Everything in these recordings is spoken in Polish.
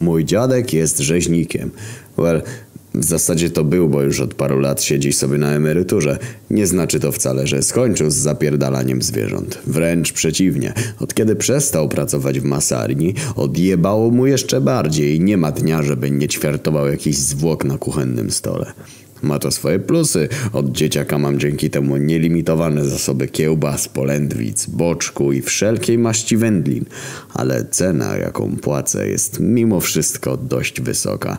Mój dziadek jest rzeźnikiem. Well, w zasadzie to był, bo już od paru lat siedzi sobie na emeryturze. Nie znaczy to wcale, że skończył z zapierdalaniem zwierząt. Wręcz przeciwnie. Od kiedy przestał pracować w masarni, odjebało mu jeszcze bardziej. Nie ma dnia, żeby nie ćwiartował jakiś zwłok na kuchennym stole. Ma to swoje plusy. Od dzieciaka mam dzięki temu nielimitowane zasoby kiełbas, polędwic, boczku i wszelkiej maści wędlin. Ale cena, jaką płacę, jest mimo wszystko dość wysoka.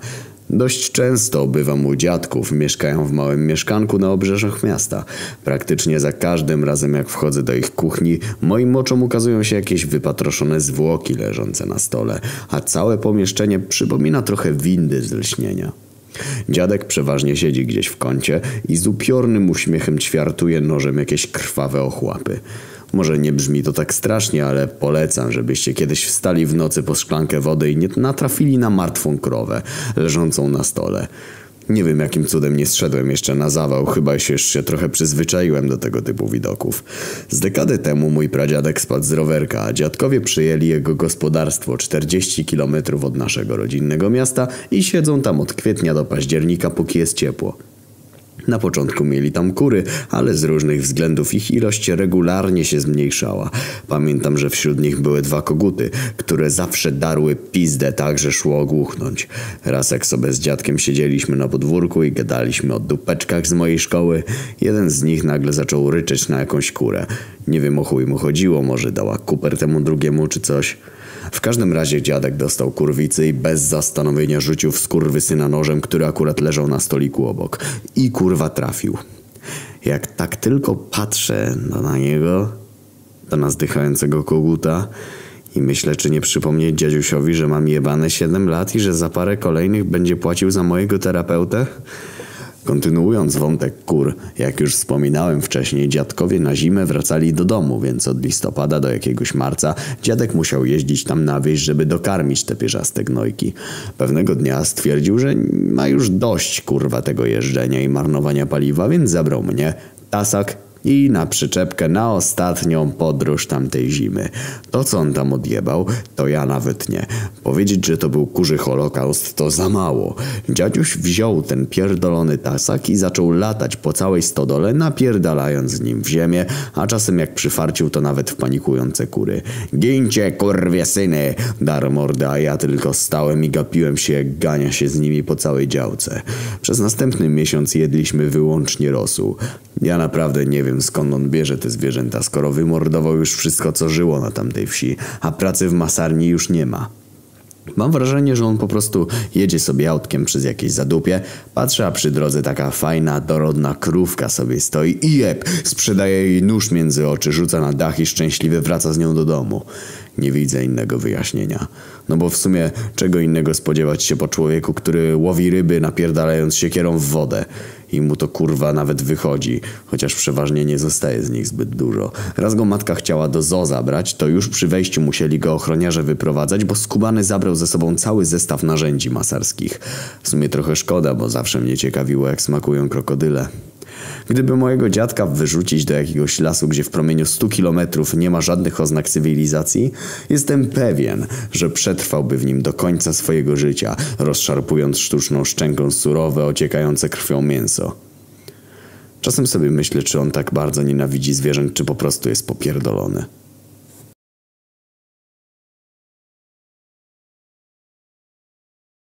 Dość często bywam u dziadków, mieszkają w małym mieszkanku na obrzeżach miasta. Praktycznie za każdym razem jak wchodzę do ich kuchni, moim oczom ukazują się jakieś wypatroszone zwłoki leżące na stole, a całe pomieszczenie przypomina trochę windy z lśnienia. Dziadek przeważnie siedzi gdzieś w kącie i z upiornym uśmiechem ćwiartuje nożem jakieś krwawe ochłapy. Może nie brzmi to tak strasznie, ale polecam, żebyście kiedyś wstali w nocy po szklankę wody i nie natrafili na martwą krowę leżącą na stole. Nie wiem jakim cudem nie zszedłem jeszcze na zawał, chyba się już się trochę przyzwyczaiłem do tego typu widoków. Z dekady temu mój pradziadek spadł z rowerka, a dziadkowie przyjęli jego gospodarstwo 40 km od naszego rodzinnego miasta i siedzą tam od kwietnia do października, póki jest ciepło. Na początku mieli tam kury, ale z różnych względów ich ilość regularnie się zmniejszała. Pamiętam, że wśród nich były dwa koguty, które zawsze darły pizdę tak, że szło ogłuchnąć. Raz jak sobie z dziadkiem siedzieliśmy na podwórku i gadaliśmy o dupeczkach z mojej szkoły, jeden z nich nagle zaczął ryczeć na jakąś kurę. Nie wiem o chuj mu chodziło, może dała kuper temu drugiemu czy coś. W każdym razie dziadek dostał kurwicy i bez zastanowienia rzucił w skurwysyna nożem, który akurat leżał na stoliku obok. I kurwa trafił. Jak tak tylko patrzę na niego, to na zdychającego koguta i myślę, czy nie przypomnieć dziadziusiowi, że mam jebane 7 lat i że za parę kolejnych będzie płacił za mojego terapeutę? Kontynuując wątek kur, jak już wspominałem wcześniej, dziadkowie na zimę wracali do domu, więc od listopada do jakiegoś marca dziadek musiał jeździć tam na wieś, żeby dokarmić te pierzaste gnojki. Pewnego dnia stwierdził, że ma już dość kurwa tego jeżdżenia i marnowania paliwa, więc zabrał mnie, tasak i na przyczepkę na ostatnią podróż tamtej zimy. To, co on tam odjebał, to ja nawet nie. Powiedzieć, że to był kurzy holokaust, to za mało. Dziadziuś wziął ten pierdolony tasak i zaczął latać po całej stodole, napierdalając nim w ziemię, a czasem jak przyfarcił, to nawet w panikujące kury. Gincie, kurwie syny! Dar a ja tylko stałem i gapiłem się, jak gania się z nimi po całej działce. Przez następny miesiąc jedliśmy wyłącznie rosół. Ja naprawdę nie wiem skąd on bierze te zwierzęta, skoro wymordował już wszystko co żyło na tamtej wsi, a pracy w masarni już nie ma. Mam wrażenie, że on po prostu jedzie sobie autkiem przez jakieś zadupie, patrzy, a przy drodze taka fajna, dorodna krówka sobie stoi i jeb, sprzedaje jej nóż między oczy, rzuca na dach i szczęśliwy wraca z nią do domu. Nie widzę innego wyjaśnienia. No bo w sumie czego innego spodziewać się po człowieku, który łowi ryby napierdalając siekierą w wodę i mu to kurwa nawet wychodzi, chociaż przeważnie nie zostaje z nich zbyt dużo. Raz go matka chciała do zoo zabrać, to już przy wejściu musieli go ochroniarze wyprowadzać, bo skubany zabrał ze sobą cały zestaw narzędzi masarskich. W sumie trochę szkoda, bo zawsze mnie ciekawiło jak smakują krokodyle. Gdyby mojego dziadka wyrzucić do jakiegoś lasu, gdzie w promieniu 100 kilometrów nie ma żadnych oznak cywilizacji, jestem pewien, że przetrwałby w nim do końca swojego życia, rozszarpując sztuczną szczęką surowe, ociekające krwią mięso. Czasem sobie myślę, czy on tak bardzo nienawidzi zwierząt, czy po prostu jest popierdolony.